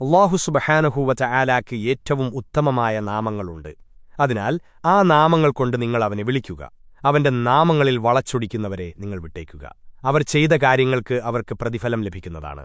അള്ളാഹു സുബഹാനഹൂവറ്റ ആലാക്ക് ഏറ്റവും ഉത്തമമായ നാമങ്ങളുണ്ട്. അതിനാൽ ആ നാമങ്ങൾ കൊണ്ട് നിങ്ങൾ അവനെ വിളിക്കുക. അവന്റെ നാമങ്ങളിൽ വളച്ചൊടിക്കുന്നവരെ നിങ്ങൾ വിട്ടേക്കുക. അവർ ചെയ്ത കാര്യങ്ങൾക്ക് അവർക്ക് പ്രതിഫലം ലഭിക്കുന്നതാണ്.